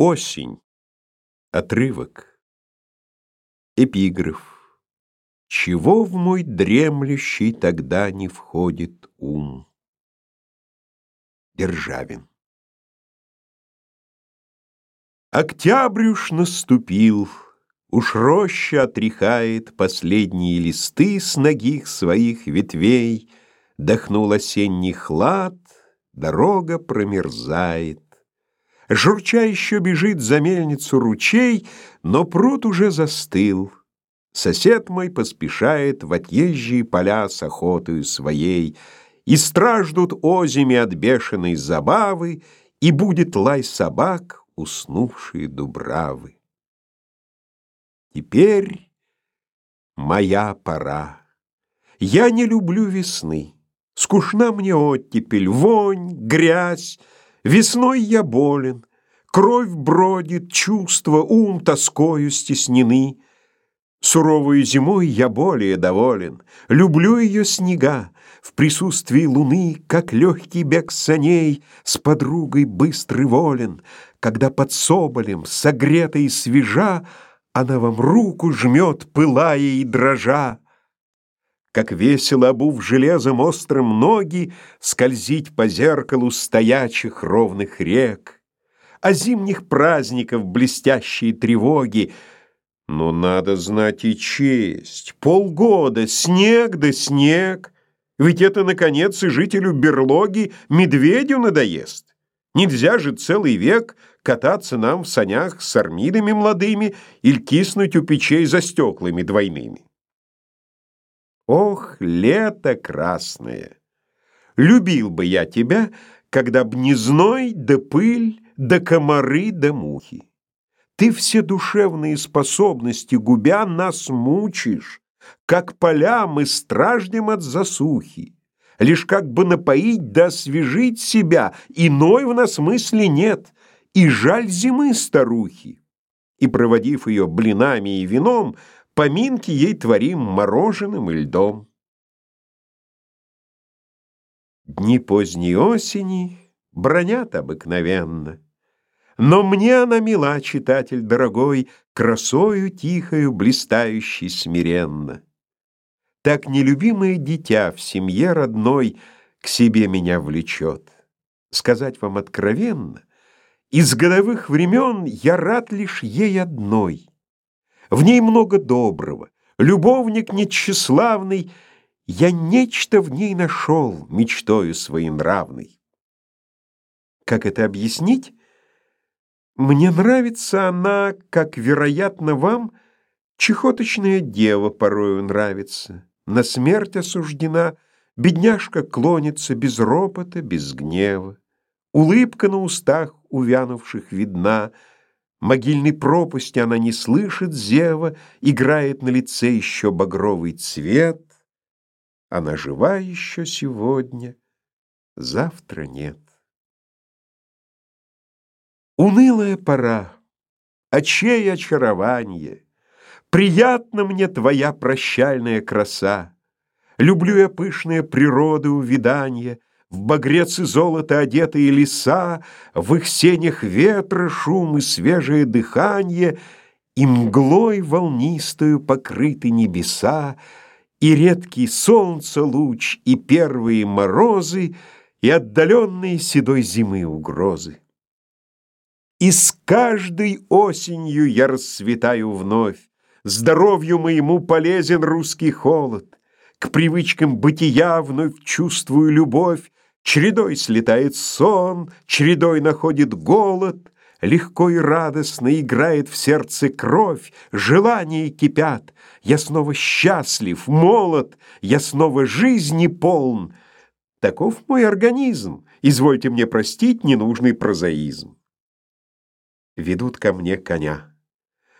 Осень. Отрывок. Эпиграф. Чего в мой дремлющий тогда не входит ум? Державин. Октябрь уж наступил, Уж роща отряхает Последние листы с ногих своих ветвей, Дохнул осенний хлад, Дорога промерзает. Журча еще бежит за мельницу ручей, но пруд уже застыл. Сосед мой поспешает в отъезжие поля с охотою своей, и страждут озими от бешеной забавы, и будет лай собак, уснувшие дубравы. Теперь моя пора. Я не люблю весны. Скучна мне оттепель, вонь, грязь, Весной я болен, кровь бродит, чувства, ум тоскою стеснены. Суровой зимой я более доволен, люблю ее снега, в присутствии луны, как легкий бег саней, с подругой быстрый волен, когда под соболем, согрета и свежа, она вам руку жмет, пылая и дрожа как весело обув железом острым ноги, скользить по зеркалу стоячих ровных рек, о зимних праздников блестящие тревоги. Но надо знать и честь. Полгода снег да снег. Ведь это, наконец, и жителю берлоги медведю надоест. Нельзя же целый век кататься нам в санях с армидами молодыми или киснуть у печей за стеклами двойными. Ох, лето красное! Любил бы я тебя, когда б не зной, да пыль, да комары, да мухи. Ты все душевные способности губя нас мучишь, как поля мы страждем от засухи. Лишь как бы напоить да освежить себя, иной в нас мысли нет, и жаль зимы старухи. И, проводив ее блинами и вином, Поминки ей творим мороженым и льдом. Дни поздней осени бронят обыкновенно, Но мне она мила, читатель дорогой, Красою тихою, блистающей смиренно. Так нелюбимое дитя в семье родной К себе меня влечет. Сказать вам откровенно, Из годовых времен я рад лишь ей одной — в ней много доброго, любовник нетчеславный, Я нечто в ней нашел, мечтою своенравной. Как это объяснить? Мне нравится она, как, вероятно, вам, Чехоточная дева порою нравится, На смерть осуждена, Бедняжка клонится без ропота, без гнева. Улыбка на устах увянувших видна — Могильной пропасти она не слышит зева, Играет на лице еще багровый цвет. Она жива еще сегодня, завтра нет. Унылая пора, очей очарование, Приятна мне твоя прощальная краса. Люблю я пышные природы увиданья, в багрец и золото одетые леса, В их сенях ветра шум и свежее дыхание, И мглой волнистою покрыты небеса, И редкий солнце луч, и первые морозы, И отдаленные седой зимы угрозы. И с каждой осенью я расцветаю вновь, Здоровью моему полезен русский холод, К привычкам бытия вновь чувствую любовь, Чередой слетает сон, чередой находит голод, Легко и радостно играет в сердце кровь, Желания кипят, я снова счастлив, молод, Я снова жизни полн. Таков мой организм, извольте мне простить ненужный прозаизм. Ведут ко мне коня.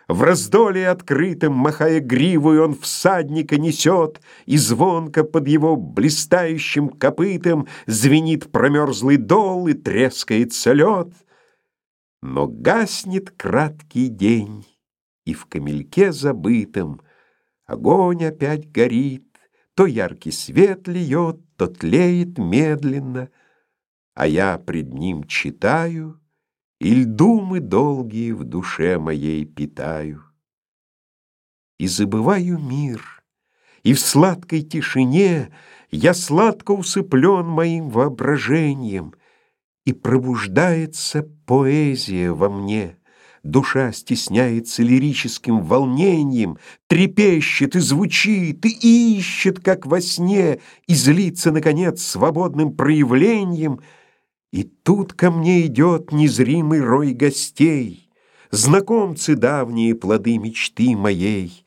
В раздоле открытом, махая гривой, он всадника несет, И звонко под его блистающим копытом Звенит промерзлый дол и трескается лед. Но гаснет краткий день, и в камельке забытом Огонь опять горит, то яркий свет льет, То тлеет медленно, а я пред ним читаю Иль думы долгие в душе моей питаю. И забываю мир, и в сладкой тишине Я сладко усыплен моим воображением, И пробуждается поэзия во мне. Душа стесняется лирическим волнением, Трепещет и звучит, и ищет, как во сне, И злится, наконец, свободным проявлением. И тут ко мне идет незримый рой гостей, Знакомцы давние плоды мечты моей,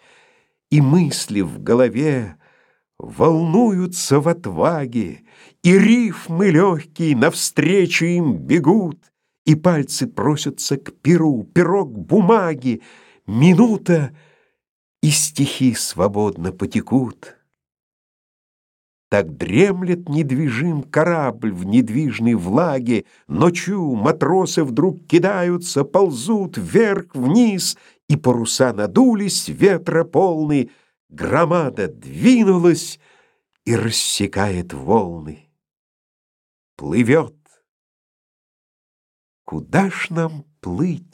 И мысли в голове волнуются в отваге, И рифмы легкие навстречу им бегут, и пальцы просятся к перу, перо к бумаге, минута, и стихи свободно потекут. Так дремлет недвижим корабль в недвижной влаге, Ночью матросы вдруг кидаются, ползут вверх-вниз, И паруса надулись, ветра полны, Громада двинулась и рассекает волны. Плывет Куда ж нам плыть?